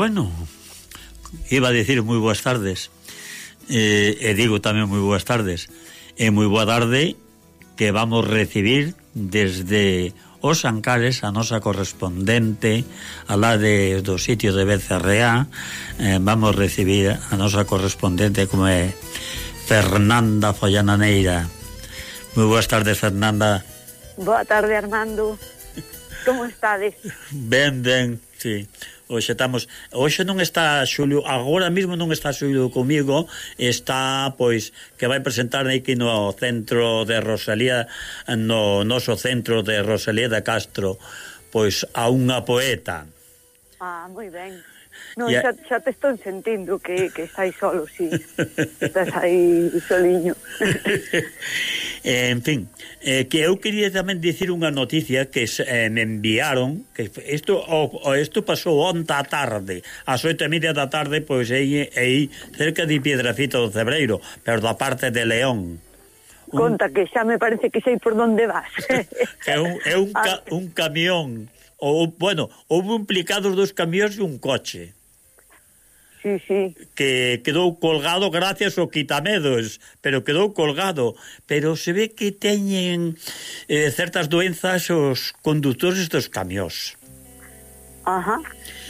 bueno, iba a decir moi boas tardes, eh, e digo tamén moi boas tardes, e moi boa tarde que vamos recibir desde os Ancares a nosa correspondente a la de, do sitio de Becerrea eh, vamos recibir a nosa correspondente como é Fernanda Follananeira moi boas tardes Fernanda. Boa tarde Armando. Como estades? Ben, ben, sí. Hoxe estamos, hoxe non está Xulio, agora mesmo non está Xulio comigo, está pois que vai presentar aquí no centro de Rosalía, no noso centro de Rosalía de Castro, pois a unha poeta. Ah, moi ben. No, yeah. xa, xa te estou sentindo que, que estáis solo, si sí. estás aí soliño. Eh, en fin, eh, que eu quería tamén dicir unha noticia que eh, me enviaron, que isto o, o, isto pasou onta tarde, ás oito e media da tarde, pois aí, aí cerca de Piedrafita do Cebreiro, pero da parte de León. Un... Conta que xa me parece que sei por onde vas. é un, é un, ca, un camión, ou, bueno, houve implicados dos camións e un coche sí, sí. que quedou colgado gracias ao quitamedos, pero quedou colgado. Pero se ve que teñen eh, certas doenzas os conductores dos camións. Ajá.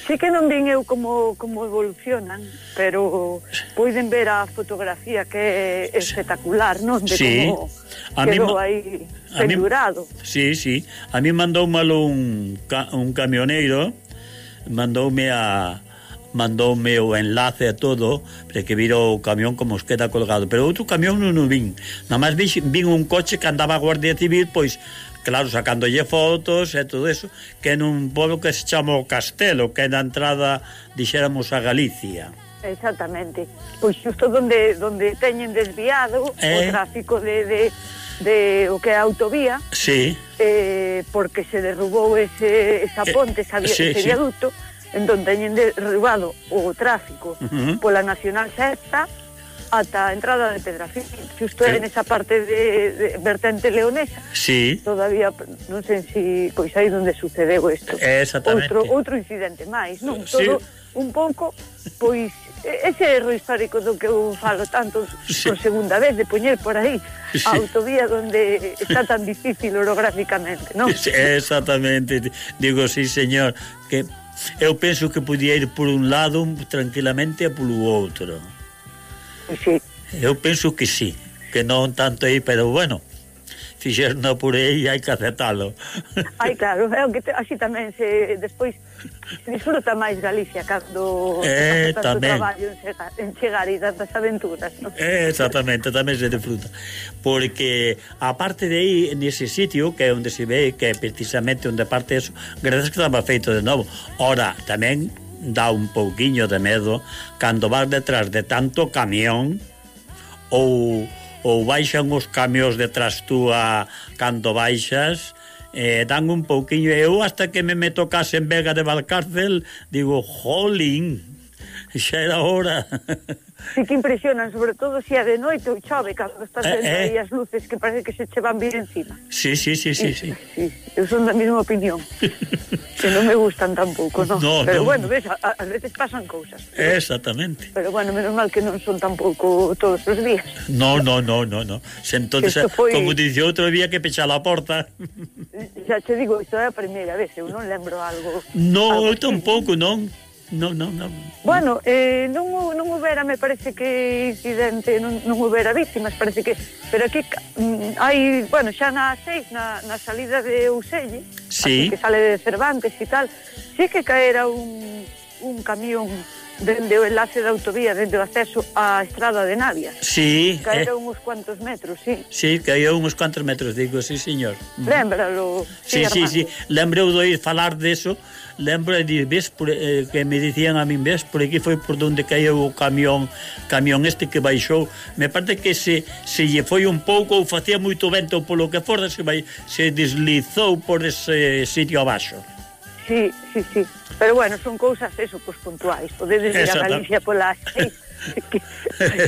Sí que non vin eu como, como evolucionan, pero poden ver a fotografía que é espectacular, non? De sí. como a quedou mí, aí pendurado. Mí, sí, sí. A mí mandou malo un, un camioneiro, mandoume a mandoume o enlace a todo para que vira o camión como os queda colgado. Pero outro camión non o vin. Nada máis vin un coche que andaba a Guardia Civil pois claro, sacándolle fotos e todo eso que en un pobo que se chama o Castelo que é na entrada, dixéramos, a Galicia. Exactamente. Pois xusto donde, donde teñen desviado eh? o tráfico de, de, de o que é a autovía sí. eh, porque se derrubou ese, esa eh, ponte, esa, sí, ese viaduto sí entón teñen derribado o tráfico uh -huh. pola Nacional Sexta ata a entrada de Pedrafil. Justo eh. en esa parte de, de vertente leonesa. Sí. Todavía non sei se si, pois aí onde sucedeu isto. Exactamente. Outro outro incidente máis, non? Sí. Todo un pouco pois ese erro histórico do que eu falo tanto sí. por segunda vez de poñer por aí sí. a autovía onde está tan difícil orográficamente, non? Exactamente. Digo, sí, señor, que eu penso que podía ir por un lado tranquilamente e polo outro. Sí. Eu penso que sí, que non tanto aí, pero bueno, fixeron por aí e hai que aceptalo. Ai, claro, é o que te, así tamén se despois se disfruta máis Galicia cando eh, tamén. traballo en chegar, en chegar e tantas aventuras, non? Eh, exactamente, tamén se disfruta. Porque aparte de aí nese sitio que é onde se ve que é precisamente onde parte eso, gracias que estaba feito de novo. Ora, tamén dá un pouquiño de medo cando vas detrás de tanto camión ou ou baixan os camións detrás túa cando baixas, eh, dan un pouquiño. Eu hasta que me meto case en Vega de Valcárcel, digo, jolín, xa era hora. Sí que impresionan, sobre todo se si é de noite ou chove, cando estás eh, dentro eh. e as luces que parece que se che van vir encima. Sí, sí, sí, sí, sí. sí. Eu son da mesma opinión. que non me gustan tampouco, non. No, pero no, bueno, ves, a, a veces pasan cousas. Exactamente. Pero bueno, menos mal que non son tampouco todos os días. No, no, no, no, no. Se entonces, foi... como dixo outro día que pechar a porta. Xa che digo, isto é a primeira vez, eu non lembro algo. No, algo tampouco, non. Non, non, non. Bueno, eh, non, non houbera, me parece que incidente, non, non houbera víctimas, parece que... Pero aquí mm, hai, bueno, xa na seis, na, na salida de Uselle, sí. que sale de Cervantes e tal, sí que caera un, un camión dende o enlace da autovía, dende o acceso á estrada de Navia. Sí. Caera eh. uns cuantos metros, sí. Sí, caía uns cuantos metros, digo, sí, señor. Lembralo, Sí, sí, sí, sí. Lembrou de falar deso, lembro de ves por, eh, que me dicían a min ves por aquí foi por donde caeu o camión camión este que baixou. Me parece que se, se lle foi un pouco ou facía moito vento polo que forza se, vai, se deslizou por ese sitio abaixo. Sí, sí, sí. Pero bueno, son cousas eso, pois pues, puntuais. Podedes ir a Galicia pola seis que,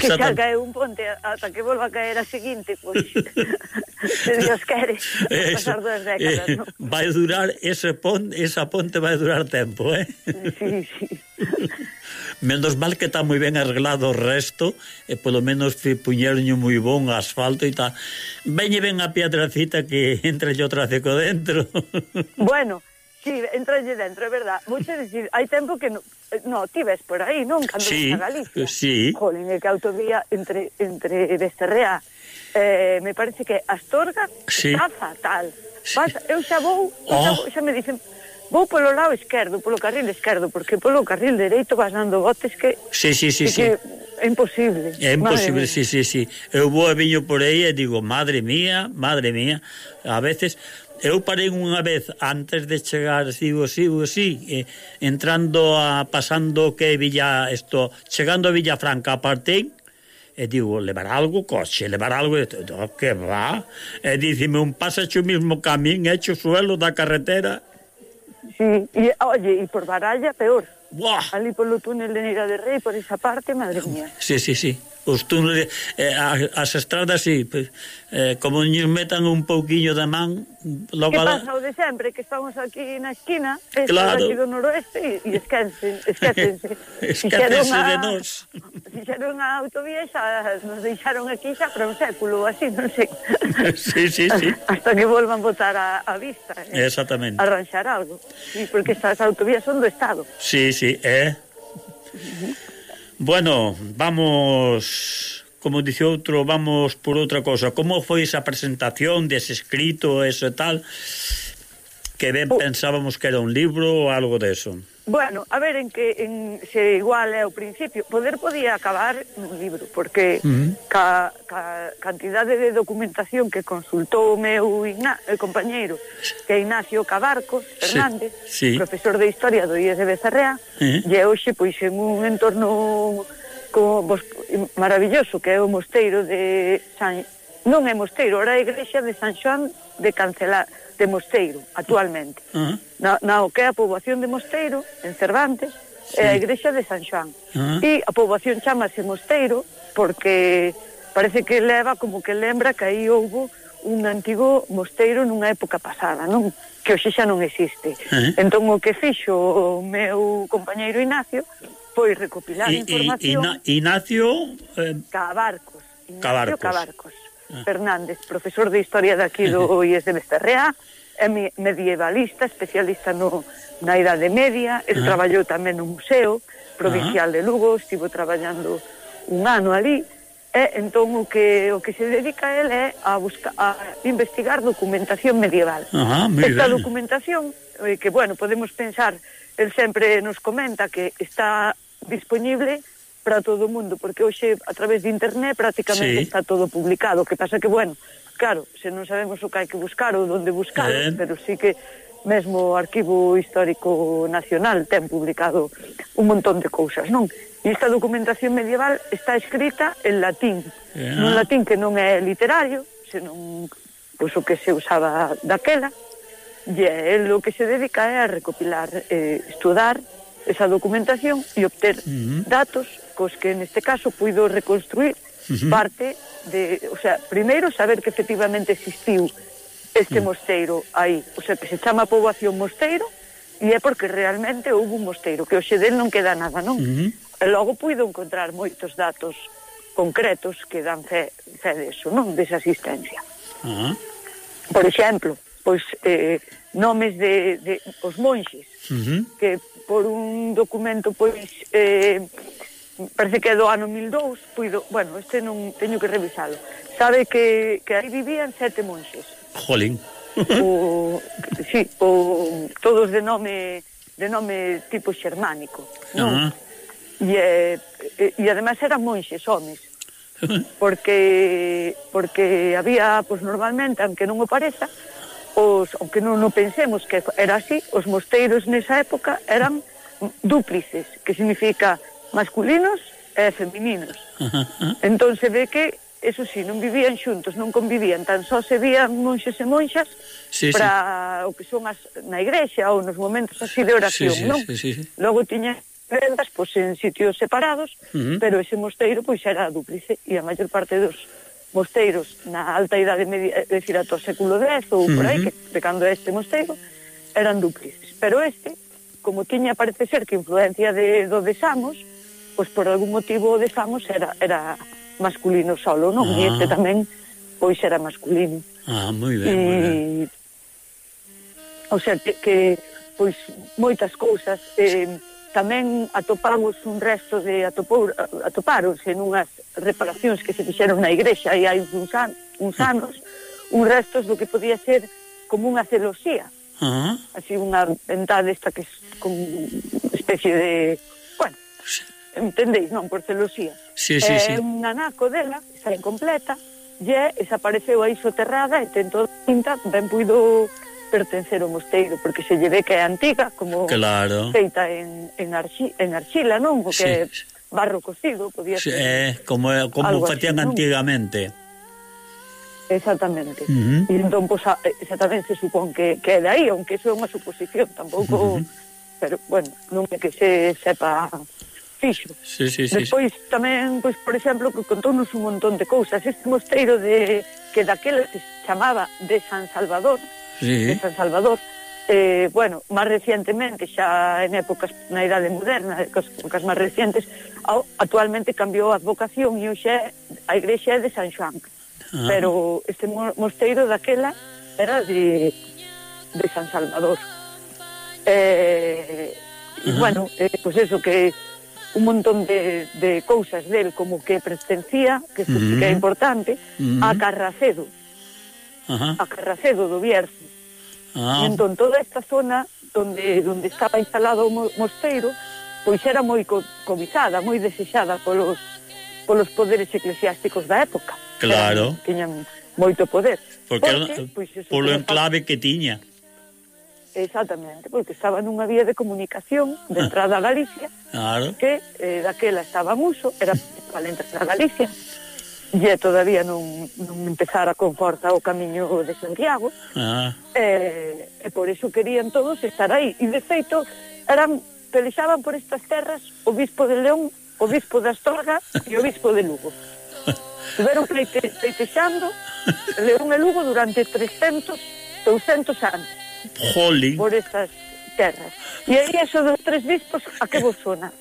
que xa cae un ponte ata que volva a caer a seguinte pois se Dios quere, pasar dúas décadas, eh, ¿no? Vai durar, ese pon, esa ponte vai durar tempo, eh? Sí, sí. Menos mal que está moi ben arreglado o resto, eh, e polo menos puñeronlle moi bon asfalto e tal. Veñe ben a piedracita que entra yo tráfico dentro. Bueno, Sí, entralle dentro, é verdad. Vouche decir, hai tempo que no, eh, no ti ves por aí, non? Cando sí, a Galicia. Sí. Jolín, é que autovía entre, entre Becerrea eh, me parece que Astorga sí. está fatal. Sí. Vas, eu xa vou, oh. xa, xa me dicen, vou polo lado esquerdo, polo carril esquerdo, porque polo carril dereito vas dando botes que... Sí, sí, sí, que, sí. Que é imposible. É imposible, sí, sí, sí. Eu vou e viño por aí e digo, madre mía, madre mía, a veces eu parei unha vez antes de chegar si sigo, si si eh, entrando a pasando que Villa isto, chegando a Villafranca apartei e digo, levaralgo coche, levar algo... Oh, que va? E dicime, un pasacho o mismo camín, hecho suelo da carretera. Sí, e, oye, e por Baralla peor. Buah. Ali polo túnel de Neira de Rei, por esa parte, madre mía. Sí, sí, sí os túneles eh, as, as estradas si, sí, pues, eh, como nos metan un pouquiño da man logo que pasa o de sempre que estamos aquí na esquina claro. aquí do noroeste e esquecen esquecense esquecense de nós fixeron a autovía xa nos deixaron aquí xa para un século así, non sei sí, sí, sí. hasta que volvan botar a, a vista eh, exactamente arranxar algo sí, porque estas autovías son do Estado sí, sí, é eh. uh -huh. Bueno, vamos, como dice outro, vamos por outra cosa. Como foi esa presentación dese escrito, eso e tal, que ben oh. pensábamos que era un libro ou algo deso? De Bueno, a ver en que en, se igual eh, é o principio Poder podía acabar un libro Porque uh -huh. ca, ca cantidade de documentación que consultou o meu Igna, el compañeiro Que é Ignacio Cabarcos Fernández sí, sí. Profesor de Historia do IES de Becerrea uh -huh. E hoxe pois en un entorno como bos, maravilloso Que é o mosteiro de San... Non é mosteiro, ora é a igrexa de San Xoán de Cancelar de Mosteiro, actualmente. Uh -huh. na, na que é a poboación de Mosteiro, en Cervantes, sí. é a igrexa de San Xoán. Uh -huh. E a poboación chamase Mosteiro porque parece que leva como que lembra que aí houbo un antigo mosteiro nunha época pasada, non? Que hoxe xa non existe. Uh -huh. Entón o que fixo o meu compañeiro Ignacio foi recopilar I, información. I, Ignacio eh... Cabarcos. Ignacio Cabarcos. Cabarcos Ah. Fernández, profesor de Historia daqui do IES de Becerrea, é medievalista, especialista no, na Idade Media, el ah. traballou tamén no Museo Provincial ah. de Lugo, estivo traballando un ano ali, e entón o que o que se dedica a él é a buscar a investigar documentación medieval. Ajá, Esta documentación eh, que bueno, podemos pensar, el sempre nos comenta que está disponible para todo o mundo, porque hoxe a través de internet prácticamente sí. está todo publicado, que pasa que, bueno, claro, se non sabemos o que hai que buscar ou onde buscar, eh. pero sí que mesmo o Arquivo Histórico Nacional ten publicado un montón de cousas, non? E esta documentación medieval está escrita en latín, yeah. nun latín que non é literario, senón pois, o que se usaba daquela, e é o que se dedica é a recopilar, eh, estudar esa documentación e obter uh -huh. datos cos que neste caso puido reconstruir uh -huh. parte de, o sea, primeiro saber que efectivamente existiu este uh -huh. mosteiro aí, o sea, que se chama poboación mosteiro e é porque realmente houve un mosteiro, que hoxe del non queda nada, non? Uh -huh. E logo puido encontrar moitos datos concretos que dan fe, fe deso, non? Desa asistencia. Uh -huh. Por exemplo, pois eh, nomes de, de os monxes uh -huh. que por un documento pois eh, parece que é do ano 1002, puido, bueno, este non teño que revisalo. Sabe que, que aí vivían sete monxes. Jolín. o, sí, o, todos de nome de nome tipo xermánico, non? Uh -huh. E, e, e además eran monxes, homes. Porque porque había, pois pues, normalmente, aunque non o pareza, os, aunque non, non pensemos que era así, os mosteiros nesa época eran dúplices, que significa masculinos e femininos. entón se ve que eso sí, non vivían xuntos, non convivían, tan só se vían monxes e monxas sí, para sí. o que son as na igrexa ou nos momentos así de oración, sí, sí, non? Sí, sí, sí. Logo tiña vendas pois en sitios separados, uh -huh. pero ese mosteiro pois era dúplice e a maior parte dos mosteiros na alta idade media, é dicir, ato século X ou uh -huh. por aí, que de cando este mosteiro eran dúplices, pero este como tiña parece ser que influencia de do de Samos, pois por algún motivo de Famos era, era masculino solo, non? Ah. E este tamén pois era masculino. Ah, moi ben, e, moi ben. O sea, que, que pois moitas cousas eh, tamén atopamos un resto de atopou, atopáronse nunhas reparacións que se fixeron na igrexa e hai uns, an, uns ah. anos un restos do que podía ser como unha celosía uh -huh. así unha ventá desta que é como especie de bueno, entendéis, non, por celosía. Sí, sí, eh, sí. un anaco dela, está incompleta, lle desapareceu aí soterrada e tentou pinta, ben puido pertencer ao mosteiro, porque se lle ve que é antiga, como claro. feita en, en, arxi, en arxila, non? Porque sí. barro cocido, podía ser. Sí, eh, como como facían antigamente. Exactamente. Uh -huh. E entón, pois, pues, exactamente se supón que, que é de aí, aunque iso é unha suposición, tampouco... Uh -huh. Pero, bueno, non é que se sepa fixo. Sí, sí, sí. Despois tamén, pois, por exemplo, que contounos un montón de cousas. Este mosteiro de que daquela se chamaba de San Salvador, sí. de San Salvador, eh, bueno, máis recientemente, xa en épocas na idade moderna, épocas, épocas máis recientes, actualmente cambiou a advocación e hoxe a igrexa é de San Xoán. Ah. Pero este mosteiro daquela era de, de San Salvador. Eh, uh -huh. Bueno, eh, pois pues eso, que un montón de, de cousas del como que pertencía, que isto uh -huh. que é importante, uh -huh. a Carracedo. Uh -huh. A Carracedo do Bierzo. Ah. Entón toda esta zona donde donde estaba instalado o mosteiro, pois era moi co cobiçada, moi desexada polos polos poderes eclesiásticos da época. Claro. Era, tiñan moito poder. Porque, porque era, pois, polo enclave que tiña. Exactamente, porque estaba nunha vía de comunicación de ah. entrada a Galicia claro. que eh, daquela estaba muso era para entrar a Galicia e todavía non, non empezara con forza o camiño de Santiago. Ah. eh, e por iso querían todos estar aí. E de feito eran, pelexaban por estas terras o bispo de León o bispo de Astorga e o bispo de Lugo. Tiveron pleite, pleitexando León e Lugo durante 300 200 anos. Jolín. Por esas terras. E aí eso dos tres bispos, a que vos sona?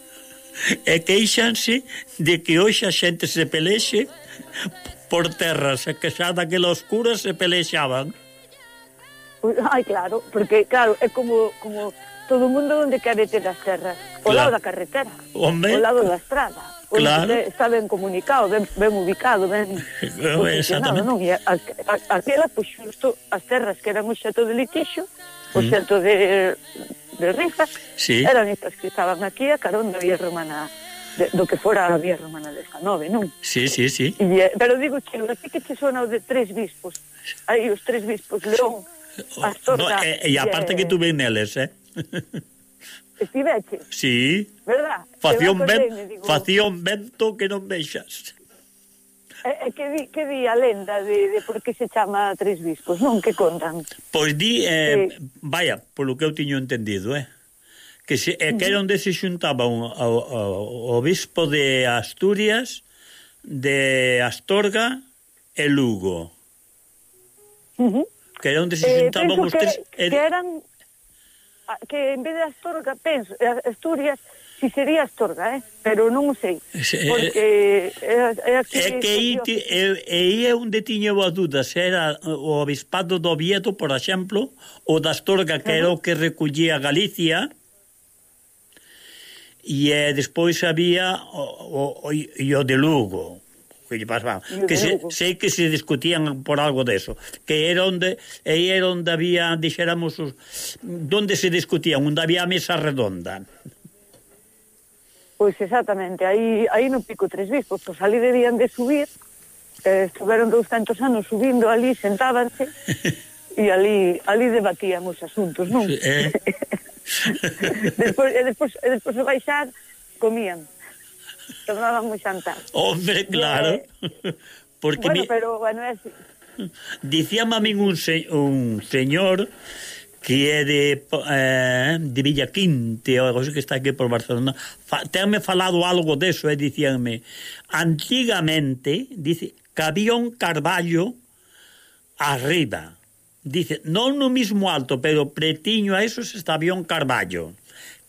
E queixanse de que hoxe a xente se pelexe por terras, e que xa daquela oscura se pelexaban. Pois, ai, claro, porque, claro, é como, como todo o mundo onde quere ter as terras. O claro. lado da carretera, Hombre. o lado da estrada claro. está ben comunicado, ben, ben ubicado, ben posicionado, non? E a, a, aquela, pois, xusto, as terras que eran o xeto de litixo, o mm. xeto de, de rifas, sí. eran estas que estaban aquí a carón da vía romana de, do que fora a vía romana 19, non? Sí, sí, sí. E, eh, pero digo, che, así que che sona o de tres bispos, aí os tres bispos, León, Astorga... No, e, e aparte parte que eh, ven neles, eh? Estiveche? Sí. Verdad? Facía un, ben, digo... facía un vento que non vexas. E, eh, e eh, que, di, que di a lenda de, de por que se chama Tres Bispos, non? Que contan? Pois di, eh, sí. vaya, polo que eu tiño entendido, eh? que, se, eh, que era onde se xuntaba un, o, o, o bispo de Asturias, de Astorga e Lugo. Uh -huh. Que era onde se eh, xuntaban eh, os tres... Que, que eran que en vez de Astorga penso, eh, Asturias si sería Astorga, eh? pero non sei, eh, porque é, é, aquí, é que aí, é, é onde tiña boas dudas, era o obispado do Oviedo, por exemplo, o da Astorga, que era o que recollía Galicia, e eh, despois había o, o, o, o de Lugo, que lle que se, sei que se discutían por algo deso, que era onde e era onde había, dixéramos, os, onde se discutían, onde había mesa redonda. Pois exactamente, aí, aí no Pico Tres Bispos, pois ali debían de subir, eh, estuveron 200 anos subindo ali, sentábanse, e ali, ali debatían os asuntos, non? Sí, eh? despois, e despois, e despois de baixar, comían tomábamos xantar. Hombre, claro. Eh. Porque bueno, mi... pero bueno, es... Dicíame a min un, se... un señor que é de, eh, de Villaquinte, ou algo así que está aquí por Barcelona, Fa, tenme falado algo deso, e eh, dicíanme, antigamente, dice, que había un carballo arriba, dice, non no mismo alto, pero pretiño a eso se estaba un carballo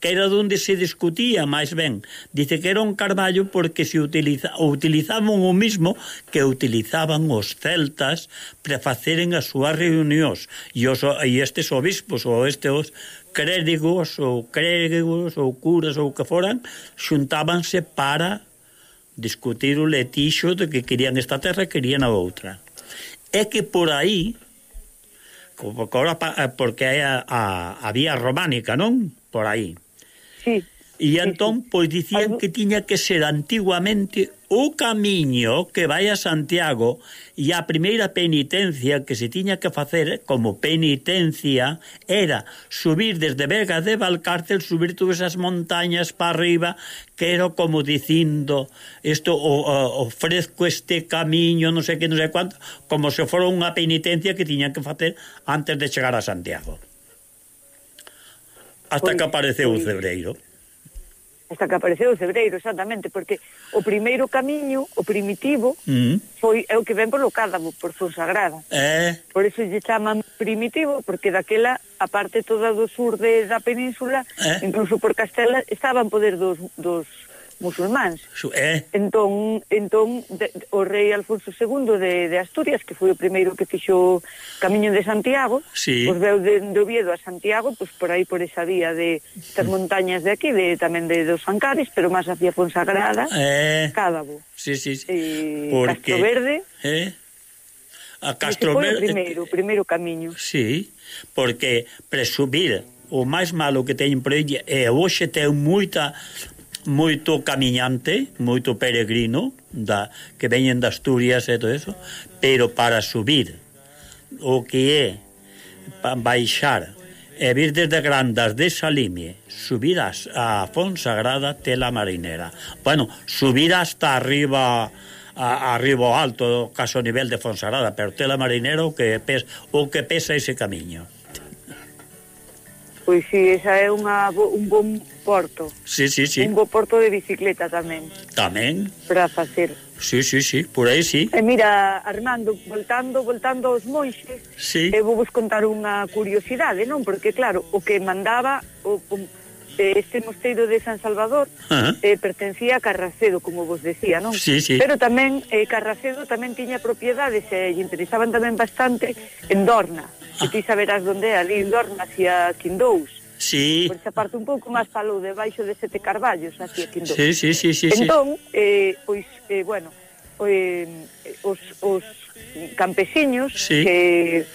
que era donde se discutía máis ben. Dice que era un carballo porque se utiliza, utilizaban o mismo que utilizaban os celtas para faceren as súas reunións. E, os, e estes obispos ou estes crédigos ou crédigos ou curas ou que foran xuntábanse para discutir o letixo de que querían esta terra e querían a outra. É que por aí porque, ahora, eh, a, a, a vía románica, non? Por aí. Sí. E entón, pois dicían que tiña que ser antiguamente o camiño que vai a Santiago e a primeira penitencia que se tiña que facer como penitencia era subir desde Vega de Valcárcel, subir todas esas montañas para arriba, que era como dicindo isto o, o, ofrezco este camiño, non sei que, non sei cuánto, como se fora unha penitencia que tiña que facer antes de chegar a Santiago. Hasta pois, que apareceu pois, o cebreiro. Hasta que apareceu o cebreiro, exactamente, porque o primeiro camiño, o primitivo, mm. foi é o que ven polo cádamo, por Fonsagrada. Eh. Por eso lle chaman primitivo, porque daquela a parte toda do sur de, da península, eh. incluso por Castela, estaban poder dos, dos musulmáns. Eh? Entón, entón de, o rei Alfonso II de, de Asturias, que foi o primeiro que fixo Camiño de Santiago, sí. pois veu de, de Oviedo a Santiago, pois por aí por esa vía de das montañas de aquí, de tamén de dos Ancares, pero máis hacia Fonsagrada, eh? Cádabo. Sí, sí, sí. E, Porque... Castro Verde. Eh? A Castro Verde. Eh, primeiro, o primeiro camiño. Sí, porque presumir o máis malo que teñen por aí é hoxe ten moita moito camiñante, moito peregrino da que veñen de Asturias e todo eso, pero para subir o que é baixar e vir desde Grandas de Salimie, subir a, a Fonsagrada Tela Marinera. Bueno, subir hasta arriba a, arriba alto, caso nivel de Fonsagrada, pero Tela Marinera o que pesa, o que pesa ese camiño. Pois si, esa é unha, un bon Porto. Sí, sí, sí. Un bo Porto de bicicleta tamén. Tamén. Para facer. Sí, sí, sí, por aí sí. E mira, Armando, voltando, voltando aos monxes, sí. eu vou vos contar unha curiosidade, non? Porque claro, o que mandaba o, o eh, este mosteiro de San Salvador uh -huh. eh, pertencía a Carracedo, como vos decía, non? Sí, sí. Pero tamén eh, Carracedo tamén tiña propiedades e eh, interesaban tamén bastante en Dorna. Ah. E ti saberás onde é, ali en Dorna, hacia Quindous. Sí. Por esa parte un pouco máis palou debaixo de sete carballos así aquí en Sí, sí, sí, sí, entón, sí. eh, pois, eh, bueno, eh, os, os campesiños sí. que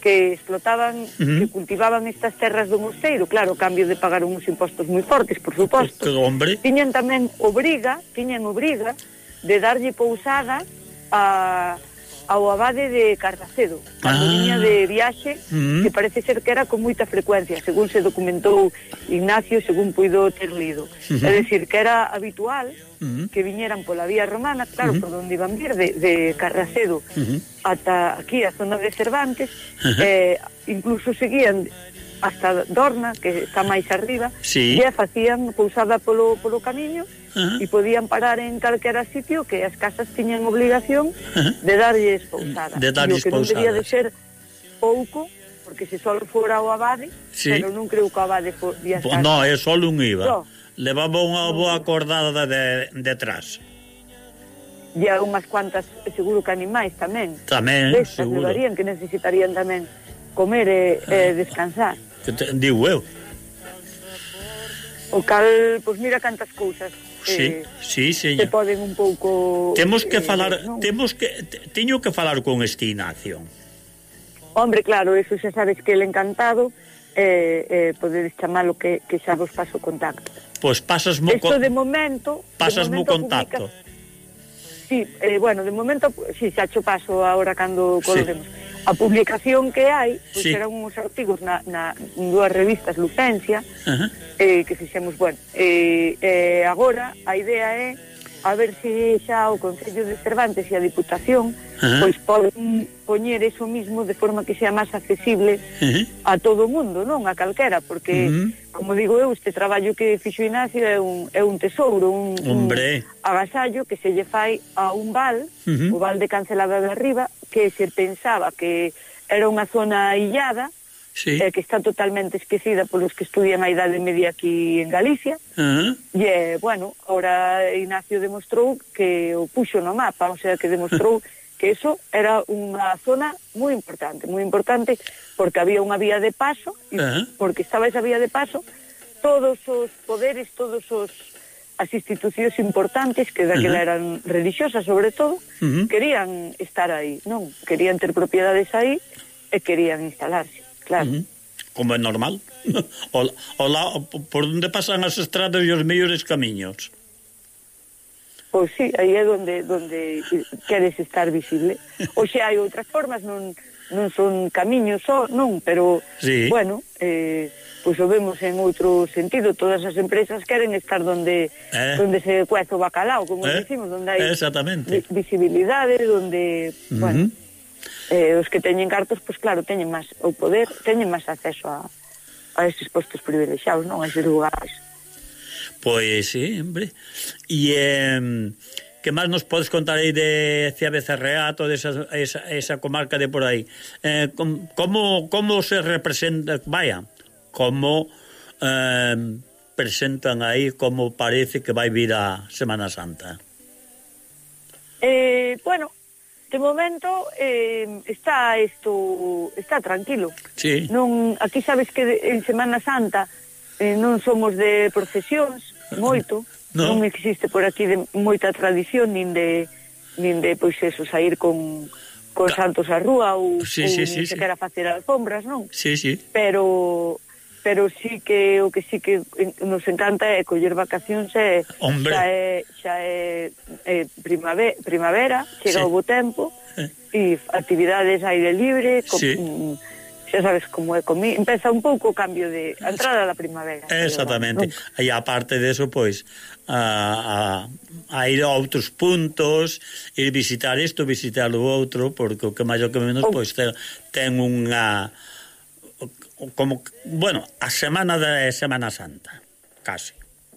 que explotaban, uh -huh. que cultivaban estas terras do mosteiro, claro, cambio de pagar uns impostos moi fortes, por suposto. Que hombre. Tiñan tamén obriga, tiñan obriga de darlle pousada a ao abade de Carracedo, a ah. liña de viaxe, uh -huh. que parece ser que era con moita frecuencia, según se documentou Ignacio, según puido ter lido. Uh -huh. É dicir, que era habitual uh -huh. que viñeran pola vía romana, claro, uh -huh. por onde iban vir, de, de Carracedo uh -huh. ata aquí, a zona de Cervantes, uh -huh. eh, incluso seguían hasta Dorna, que está máis arriba, sí. e facían pousada polo, polo camiño uh -huh. e podían parar en calquera sitio que as casas tiñan obligación uh -huh. de darlles pousada. De darlles pousada. que non debía de ser pouco, porque se só fora o abade, sí. pero non creo que o abade podía estar. No, é só un iba. No. Levaba unha boa acordada de, detrás. e a unhas cuantas seguro que animais tamén. Tamén, Destas seguro. Levarían que necesitarían tamén comer e, e descansar que te, digo eu. O cal, pois mira cantas cousas. Eh, sí, eh, sí, señor. Que poden un pouco Temos que eh, falar, non? temos que teño que falar con este Ignacio. Hombre, claro, eso xa sabes que el encantado eh, eh, podedes chamalo que, que xa vos paso contacto. Pois pasas mo Esto de momento... Pasas mo contacto. Publica, sí, eh, bueno, de momento, sí, xa cho paso agora cando colguemos. Sí. A publicación que hai pois sí. eran uns artigos na, na dúas revistas Lucencia uh -huh. eh, que fixemos, bueno, eh, eh, agora a idea é a ver se xa o Concello de Cervantes e a Diputación uh -huh. pois poden poñer eso mismo de forma que sea máis accesible uh -huh. a todo o mundo, non? A calquera, porque, uh -huh. como digo eu, este traballo que fixo Ignacio é un, é un tesouro, un, Hombre. un agasallo que se lle fai a un val, uh -huh. o val de Cancelada de Arriba, que se pensaba que era unha zona illada, sí. eh, que está totalmente esquecida polos que estudian a idade media aquí en Galicia. Uh -huh. E, eh, bueno, ahora Ignacio demostrou que o puxo no mapa, o sea, que demostrou que eso era unha zona moi importante, moi importante, porque había unha vía de paso, uh -huh. porque estaba esa vía de paso, todos os poderes, todos os as institucións importantes que daquela eran religiosas sobre todo, uh -huh. querían estar aí, non? Querían ter propiedades aí e querían instalarse claro. Uh -huh. Como é normal. Ola, por onde pasan as estradas e os mellores camiños. Pois sí, aí é donde, donde queres estar visible. Oxe, hai outras formas, non, non son camiños só, non, pero, sí. bueno, eh, pois o vemos en outro sentido. Todas as empresas queren estar donde eh. donde se cuece o bacalao, como eh. decimos, donde hai Exactamente. visibilidade, donde, uh -huh. bueno, Eh, os que teñen cartos, pois claro, teñen máis o poder, teñen máis acceso a, a estes postos privilexiados, non? A eses lugares. Pois sí, hombre. E eh, que máis nos podes contar aí de Cia Becerreato, de esa, esa, esa comarca de por aí? Eh, com, como, como se representa, vaya, como eh, presentan aí, como parece que vai vir a Semana Santa? Eh, bueno, de momento eh, está isto está tranquilo. Sí. Non aquí sabes que en Semana Santa eh, non somos de procesións moito, no. non existe por aquí de moita tradición nin de nin de pois eso sair con con santos á rúa ou, sí, ou sí, sí, se sí. facer alfombras, non? Sí, sí. Pero pero sí que o que sí que nos encanta é coller vacacións e Hombre. xa é, xa é, é primavera, primavera chega sí. o bo tempo eh. e actividades aire libre com, sí. xa sabes como é comi empeza un pouco o cambio de a entrada da primavera exactamente pero, e aparte eso, pois a, a, a ir a outros puntos ir visitar isto visitar o outro porque o que máis o que menos oh. pois ten, ten unha como bueno, a semana de Semana Santa, casi.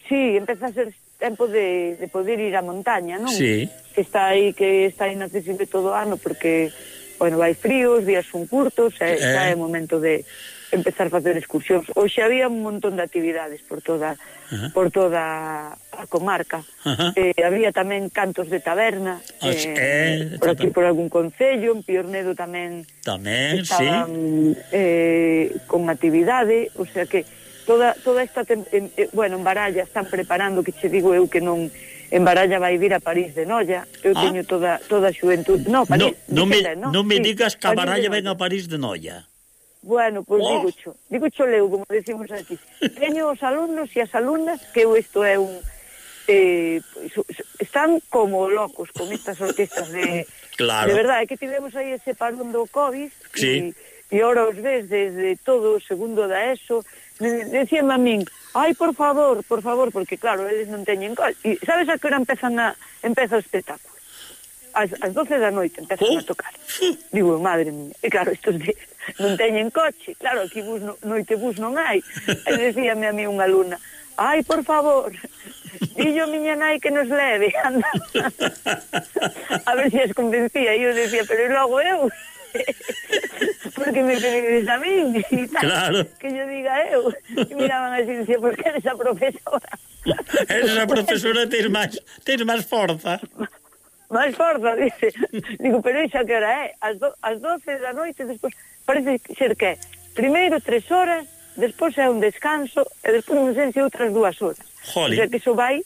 Sí, empeza a ser tempo de, de poder ir á montaña, non? Sí. Que está aí, que está inaccesible todo o ano, porque, bueno, vai fríos, días son curtos, e eh, xa é momento de, empezar a facer excursións. Hoxe había un montón de actividades por toda uh -huh. por toda a comarca. Uh -huh. eh, había tamén cantos de taberna ah, eh, eh, por aquí por algún concello, en Piornedo tamén tamén, estaban, sí. eh, con actividade, o sea que toda toda esta en, eh, bueno, en Baralla están preparando que che digo eu que non en Baralla vai vir a París de Noia. Eu ah. teño toda toda a xuventude. No, París, no, non me, Noia, no? non me sí, digas que a Baralla ven a París de Noia. Bueno, pois pues oh. digo digucho leu, como decimos aquí. Teño os alumnos e as alumnas que eu isto é un... Eh, están como locos con estas orquestas de... Claro. De verdade, que tivemos aí ese parón do COVID sí. e, e ora os ves desde todo o segundo da ESO decían a min, ai, por favor, por favor, porque claro, eles non teñen gol. E sabes a que hora empezan a, empeza o espectáculo? as, as 12 da noite empezaron a eh? tocar. Digo, madre mía, e claro, estos de, non teñen coche, claro, aquí bus no, noite bus non hai. E decíame a mí unha aluna, ai, por favor, dillo miña nai que nos leve, anda. a ver se si as convencía, e eu decía, pero logo eu, porque me pedides a mí e tal, claro. que yo diga eu. E miraban así, decía, por que eres a profesora? eres a profesora, tens máis, tens máis forza máis forza, dice. Digo, pero ixa que hora é? As, do, as 12 da noite, despois, parece ser que é primeiro tres horas, despois é un descanso, e despois non sei se outras dúas horas. Jolín. O sea, que iso vai, e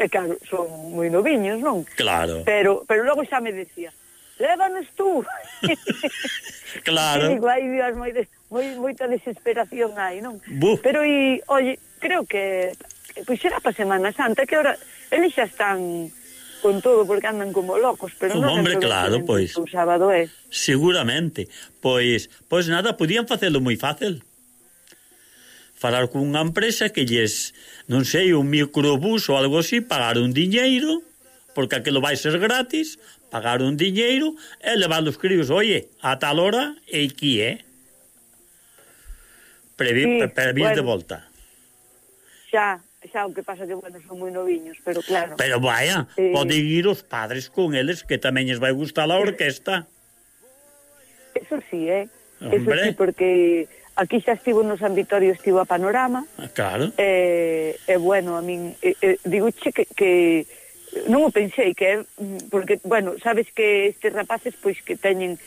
eh, claro, son moi noviños, non? Claro. Pero, pero logo xa me decía, lévanos tú. claro. E digo, ai, Dios, moi, de, moi, moita desesperación hai, non? Buf. Pero, e, oye, creo que, pois pues, será para Semana Santa, que ahora, eles xa están con todo, porque andan como locos, pero un non hombre, claro, pois. O sábado é. Seguramente. Pois, pois nada, podían facelo moi fácil. Falar cunha empresa que lles, non sei, un microbús ou algo así, pagar un diñeiro, porque aquilo vai ser gratis, pagar un diñeiro e levar os críos, oye, a tal hora e aquí. Eh? Previ, sí, previ bueno, de volta. Xa, xa o que pasa que, bueno, son moi noviños, pero claro. Pero vaya, sí. Eh, poden ir os padres con eles, que tamén lles vai gustar a orquesta. Eso sí, eh. Hombre. Eso sí, porque aquí xa estivo no San Vitorio, estivo a Panorama. Ah, claro. Eh, e, eh, eh, bueno, a min, eh, eh, digo che que, que non o pensei que mm, porque, bueno, sabes que estes rapaces pois que teñen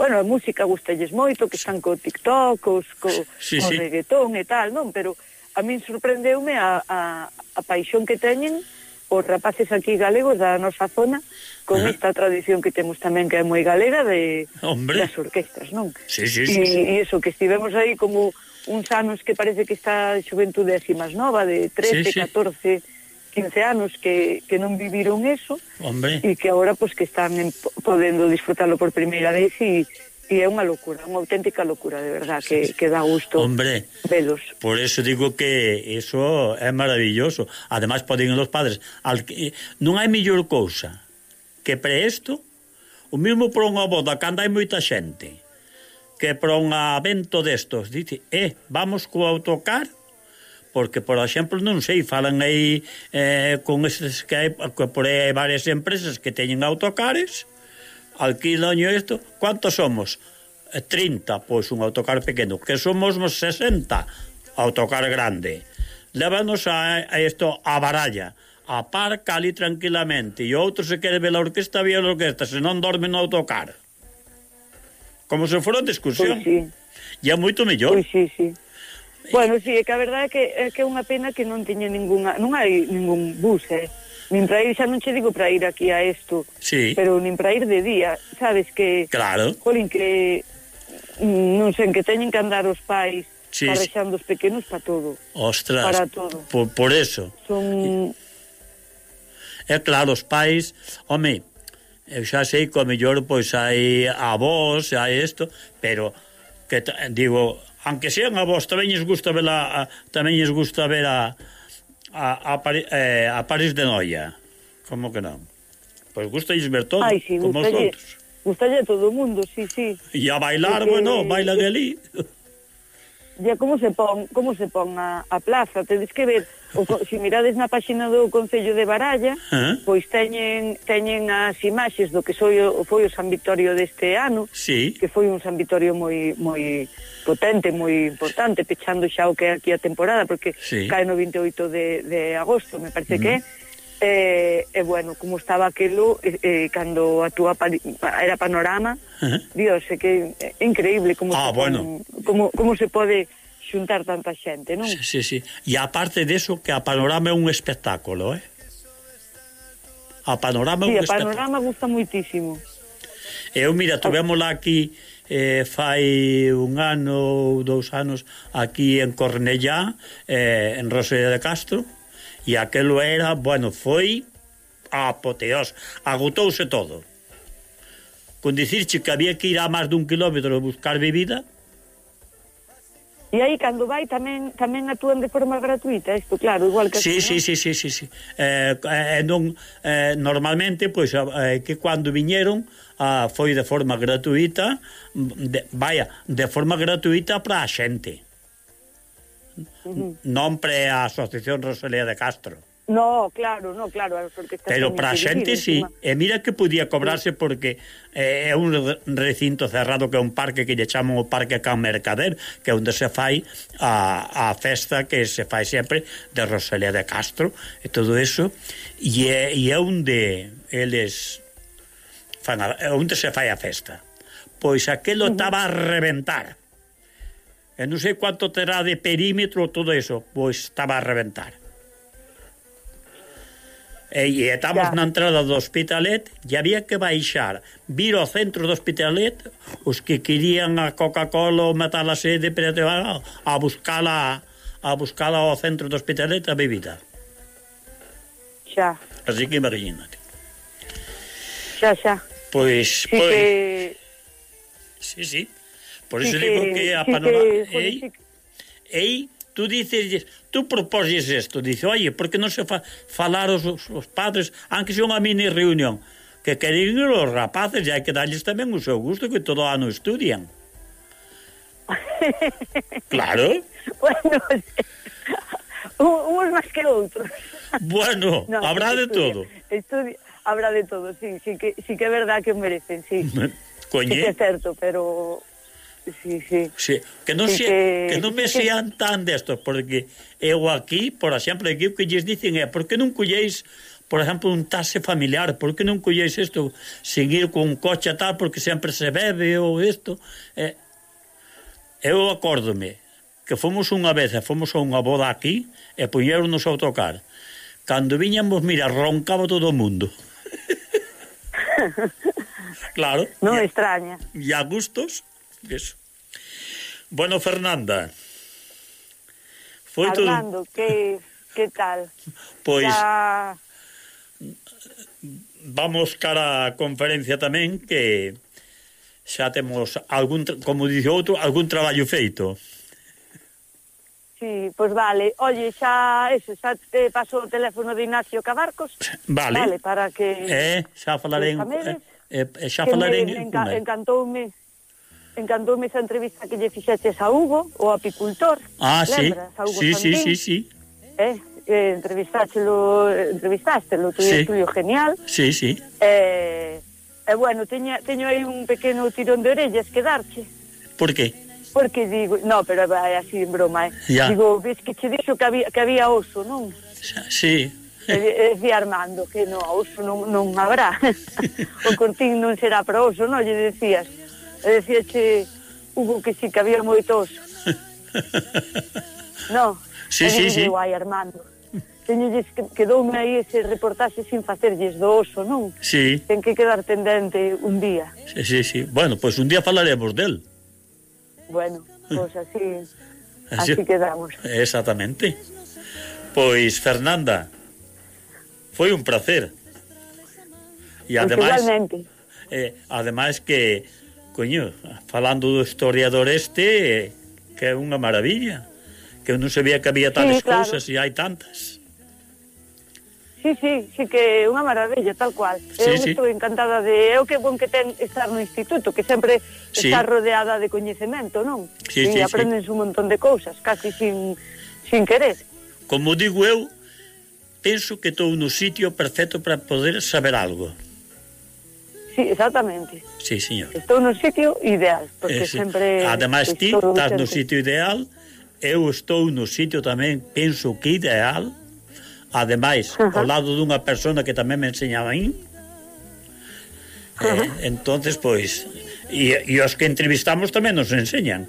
Bueno, a música gustalles moito, que están co TikTok, os, co, sí, co sí. reggaetón e tal, non? Pero a min sorprendeume a, a, a paixón que teñen os rapaces aquí galegos da nosa zona con ah. esta tradición que temos tamén que é moi galega de Hombre. das orquestas, non? Sí, sí, sí, e, sí. e eso, que estivemos aí como uns anos que parece que está xuventude así máis nova, de 13, sí, sí. 14, 15 anos que, que non viviron eso Hombre. e que agora pois, que están en, podendo disfrutarlo por primeira vez e E é unha locura, unha auténtica locura, de verdad, que, que dá gusto Hombre, velos. Por eso digo que eso é maravilloso. Ademais, poden os padres... Al, non hai mellor cousa que para isto, o mismo por unha boda, cando hai moita xente, que para un avento destos, dice, eh, vamos co autocar, porque, por exemplo, non sei, falan aí eh, con estes que hai, por aí hai varias empresas que teñen autocares, alquiloño isto, quantos somos? Eh, 30, pois un autocar pequeno, que somos 60, autocar grande. Lévanos a, a isto a baralla, aparca ali tranquilamente, e outro se quere ver a orquesta, ve a orquesta, senón dorme no autocar. Como se fora excursión. Pois sí. E é moito mellor. Pois sí, sí. Bueno, sí, é que a verdade é que é, que é unha pena que non teña ninguna, non hai ningún bus, eh? Nin para ir, xa non che digo para ir aquí a isto, sí. pero nin para ir de día, sabes que... Claro. Colin, que non sei, que teñen que andar os pais sí. parexando os pequenos para todo. Ostras, para todo. Por, por eso. Son... É claro, os pais, home, eu xa sei que o mellor pois hai avós, hai isto, pero que digo, aunque sean avós, tamén lles gusta ver a, tamén lles gusta ver a, a, a, Pari, eh, a París de Noia. Como que non? Pois gusta ver todo, Ai, sí, como os outros. Gustalle a todo o mundo, sí, sí. E a bailar, Porque... bueno, bailan ali ya como se pon, como se pon a, a plaza, tedes que ver, o, se mirades na páxina do Concello de Baralla, ¿Eh? pois teñen teñen as imaxes do que foi o, foi o San Vitorio deste ano, sí. que foi un San Vitorio moi moi potente, moi importante, pechando xa o que é aquí a temporada, porque sí. cae no 28 de, de agosto, me parece mm. que é, E, e bueno, como estaba aquilo e, e, cando a túa pa, era panorama uh -huh. Dios, é que é increíble como, ah, se, bueno. como, como se pode xuntar tanta xente, non? Sí, sí, sí. E aparte deso que a panorama é un espectáculo, eh? A panorama sí, é un espectáculo. a panorama gusta moitísimo. Eu, mira, tuvémola aquí eh, fai un ano ou dous anos aquí en Cornellá, eh, en Rosalía de Castro, E aquelo era, bueno, foi apoteós, agotouse todo. Con dicirche que había que ir a máis dun quilómetro a buscar bebida, E aí cando vai tamén tamén actúan de forma gratuita, isto claro, igual que Sí, así, sí, ¿no? sí, sí, sí, sí. Eh, eh, eh non eh, normalmente pois eh, que cando viñeron ah, foi de forma gratuita, de, vaya, de forma gratuita para a xente uh -huh. a Asociación Rosalía de Castro. No, claro, no, claro, porque está Pero para a xente si, sí. e mira que podía cobrarse porque eh, é un recinto cerrado que é un parque que lle chaman o Parque Can Mercader, que é onde se fai a, a festa que se fai sempre de Rosalía de Castro e todo eso, e é, e é onde eles fan a, onde se fai a festa. Pois aquelo estaba uh -huh. a reventar E non sei quanto terá de perímetro todo eso, pois estaba a reventar. E, e estamos ya. na entrada do Hospitalet e había que baixar. Vir ao centro do Hospitalet os que querían a Coca-Cola ou matar a sede para a buscala a buscala ao centro do Hospitalet a bebida. Xa. Así que imagínate. Xa, xa. Pois, pois... Que... sí, sí. Por iso sí, digo que a panorama... Sí, sí. Ei, ei, tú dices, tú proposes isto, dice, oye, por que non se fa, falar os, os padres, anque sea unha mini reunión, que queren ir os rapaces e hai que darles tamén o seu gusto que todo ano estudian. Claro. bueno, uns máis que outros. Bueno, no, habrá de todo. Estudia, habrá de todo, sí, sí que, sí que é verdad que merecen, sí. Coñe. Sí que é certo, pero sí, sí. sí. Que non, sí, se, que... que non me sean tan destos, porque eu aquí, por exemplo, aquí o que lles dicen é, por que non culleis por exemplo, un taxe familiar, por que non culleis isto, seguir con un coche tal, porque sempre se bebe ou isto, eh, eu acórdome que fomos unha vez, fomos a unha boda aquí, e puñeronos a tocar, cando viñamos, mira, roncaba todo o mundo. claro. Non extraña. E a gustos. Ves? Bueno, Fernanda. Foi Armando, todo... que, que tal? Pois... Ya... Vamos cara a conferencia tamén que xa temos algún, como dixo outro, algún traballo feito. Sí, pois vale. Olle, xa, eso, xa te paso o teléfono de Ignacio Cabarcos. Vale. Vale, para que... Eh, xa falaré... Eh, eh, xa falaré... Me, en, enca, encantoume, encantoume esa entrevista que lle fixaches a Hugo, o apicultor. Ah, lembras, sí. A Hugo sí, sí, sí, sí. Eh, eh, entrevistáchelo, entrevistástelo, tu sí. estudio genial. Sí, sí. Eh, eh, bueno, teña, teño aí un pequeno tirón de orellas que darche. Por que? Porque digo, no, pero vai así en broma, eh. Ya. Digo, ves que che dixo que había, que había oso, non? Sí. E, e dicía Armando que no, oso non, non habrá. o cortín non será para oso, non? Lle decías. E decía che, Hugo, que si, que había moitos. no, sí, e sí, sí. Guai, Armando. Teñolles que quedoume aí ese reportaxe sin facerlles do oso, non? Sí. Ten que quedar tendente un día. Sí, sí, sí. Bueno, pois pues un día falaremos del. Bueno, pois pues así, así, así quedamos. Exactamente. Pois, Fernanda, foi un placer. E ademais, eh, ademais que coño, falando do historiador este, que é unha maravilla, que eu non sabía que había tales sí, claro. cousas e hai tantas. Sí, sí, sí que é unha maravilla, tal cual. Sí, eu sí. estou encantada de... É o que bon que ten estar no instituto, que sempre sí. está rodeada de coñecemento, non? Sí, e sí, aprendes sí. un montón de cousas, casi sin, sin querer. Como digo eu, penso que estou no sitio perfecto para poder saber algo. Sí, exactamente. Sí, señor. Estou no sitio ideal, porque Ese. sempre... Ademais, ti estás no sitio ideal, eu estou no sitio tamén, penso que ideal, ademais, uh -huh. ao lado dunha persona que tamén me enseñaba a mí, uh -huh. eh, entonces pois, e, e os que entrevistamos tamén nos enseñan,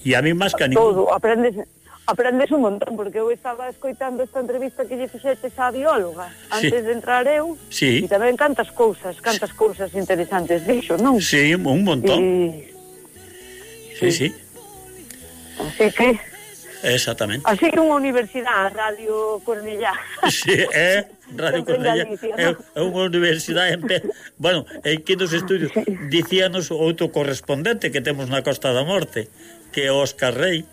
e a mí máis que a ningún. Todo, aprendes, aprendes un montón, porque eu estaba escoitando esta entrevista que lle fixete xa a bióloga, antes sí. de entrar eu, sí. e tamén cantas cousas, cantas cousas interesantes dixo, non? Sí, un montón. E... Sí, sí. sí. Así que... Exactamente. Así que unha universidade, Radio Cornellá. Sí, é Radio Cornellá. É, é unha universidade en pe... Bueno, en que nos estudios dicíanos outro correspondente que temos na Costa da Morte, que é Óscar Rey.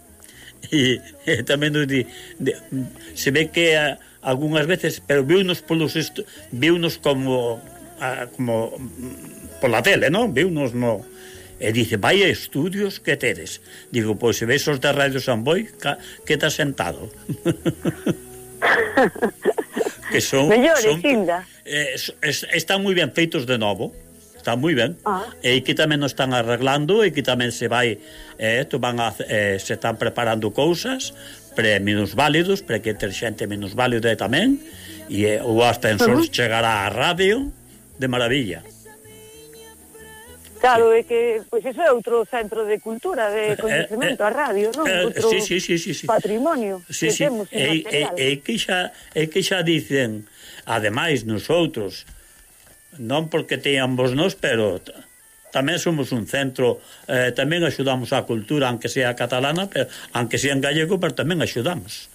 e, e tamén nos di, de, se ve que a, algunhas veces, pero viunos polos isto, viunos como a, como mm, pola tele, non? Viunos no e dice, vai estudios que tedes. Digo, pois se ves os da Radio San Boi, ca, que estás sentado. que son, Mellores, son, eh, es, están moi ben feitos de novo está moi ben. Ah. E que tamén nos están arreglando e que tamén se vai eh, to van a, eh, se están preparando cousas pre menos válidos, pre que ter xente menos válida tamén e eh, o ascensor uh -huh. chegará á radio de maravilla. Claro, é que pois iso é outro centro de cultura, de eh, coñecemento, eh, eh, a radio, non? Eh, outro sí, sí, sí, sí, sí. patrimonio sí, que sí. temos. E, e, e, que xa, e que xa dicen, ademais, nosotros, outros non porque teamos nos, pero tamén somos un centro, eh, tamén axudamos á cultura, aunque sea catalana, pero, aunque sea en gallego, pero tamén axudamos.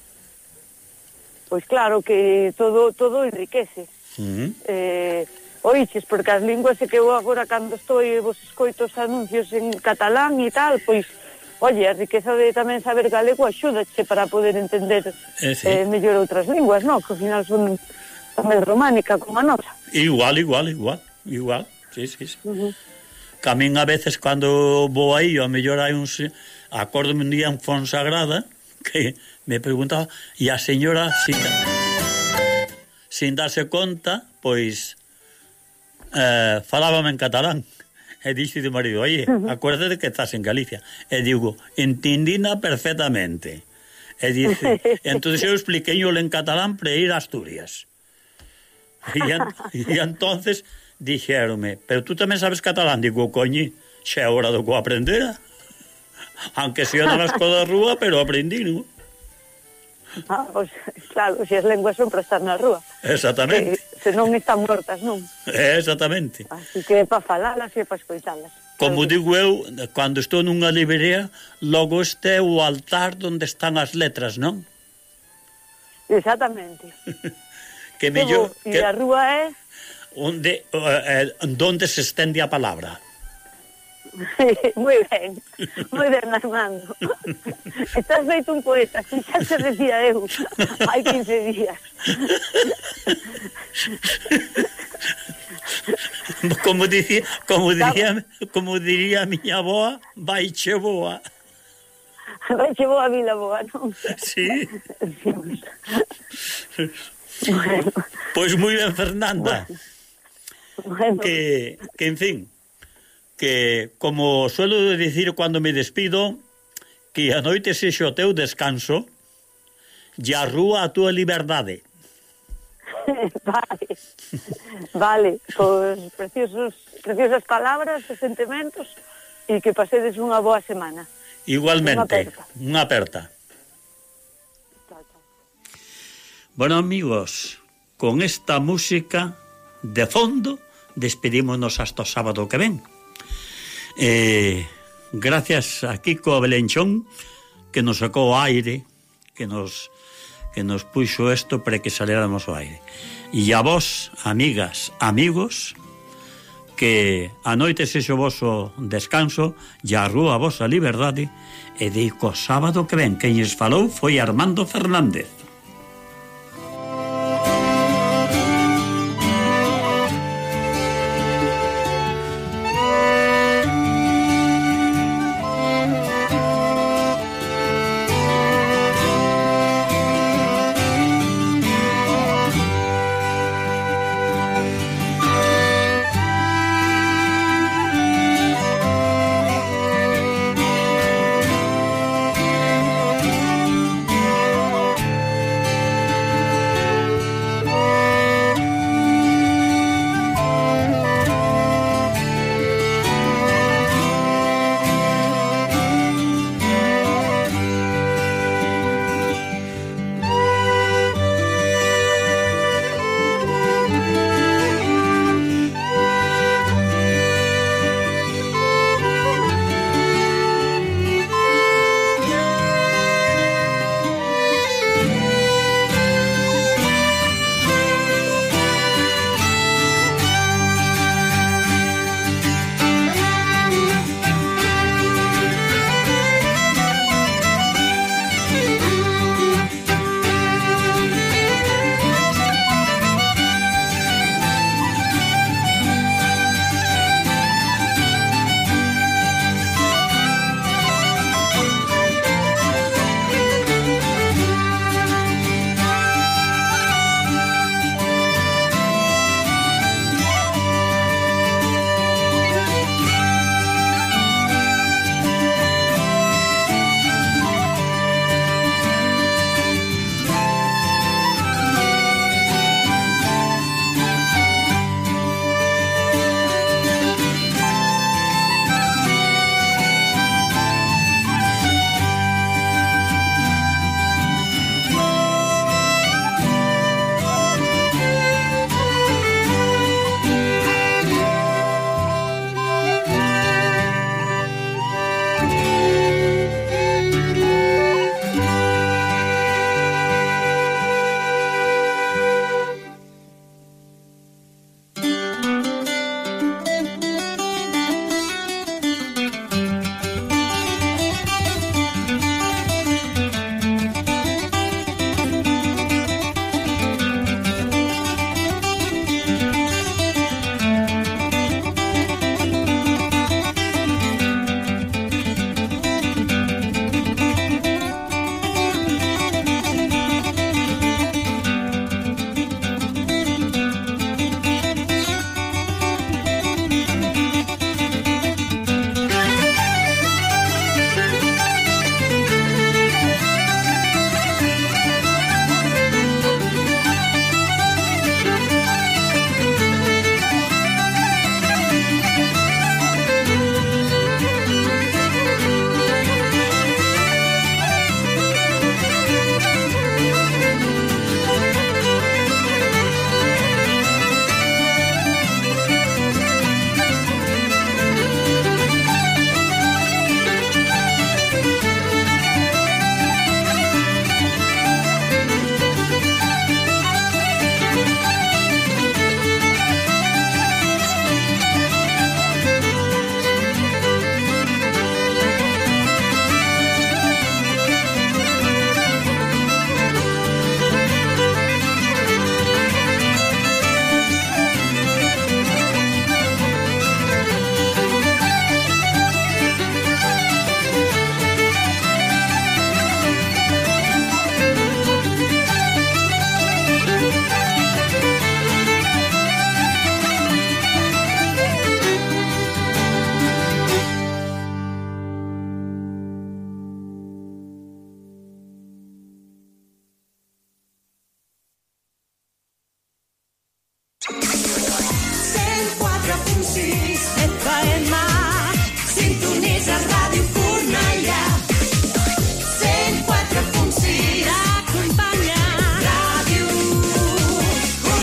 Pois claro que todo todo enriquece. Uh -huh. eh, oiches, porque as linguas que eu agora cando estou e vos escoito os anuncios en catalán e tal, pois Oye, a riqueza de tamén saber galego axúdache para poder entender eh, sí. eh, mellor outras linguas, non? Que ao final son tamén románica como a nosa. Igual, igual, igual, igual. Sí, sí, sí. Uh -huh. Camín a veces cando vou aí, a mellor hai uns acórdome un día en Fonsagrada que me preguntaba e a señora sin, sin darse conta, pois eh, falábame en catalán. E dixo de marido, oye, acuérdate que estás en Galicia. E digo, entendina perfectamente. E dice, entonces eu expliquei en catalán para ir a Asturias. E, an, e entonces dixérome, pero tú tamén sabes catalán? Digo, coñi, xa é hora do que aprender, aprendera. Aunque se eu na escola da rúa, pero aprendí, non? Ah, pues, claro, se as lenguas son para estar na rúa. Exactamente. Que, se non están mortas, non? Eh, exactamente. Así que é para falalas e para escoitalas. Como digo eu, cando estou nunha librería, logo este é o altar onde están as letras, non? Exactamente. que mellor E a rúa é? Onde, eh, eh se estende a palabra. Sí, moi ben, moi ben, Armando. Estás feito un poeta, que xa se decía eu, hai 15 días. Como dicía, como diría, como diría a miña boa, vai che boa. Vai che boa, Vila Boa, non? Sí. Bueno. Pois moi ben, Fernanda. Bueno. Que, que, en fin, que como suelo dicir cando me despido, que a noite sexo o teu descanso e a rúa a túa liberdade. vale, vale, pois preciosos, preciosas palabras e sentimentos e que pasedes unha boa semana. Igualmente, unha aperta. Unha aperta. Bueno, amigos, con esta música de fondo despedímonos hasta o sábado que ven. Eh, gracias a Kiko Belenchón que nos sacou o aire, que nos que nos puxo isto para que saléramos o aire. E a vos, amigas, amigos, que a noite sexo voso descanso e a rúa vosa liberdade e dico sábado que ven. Queñes falou foi Armando Fernández.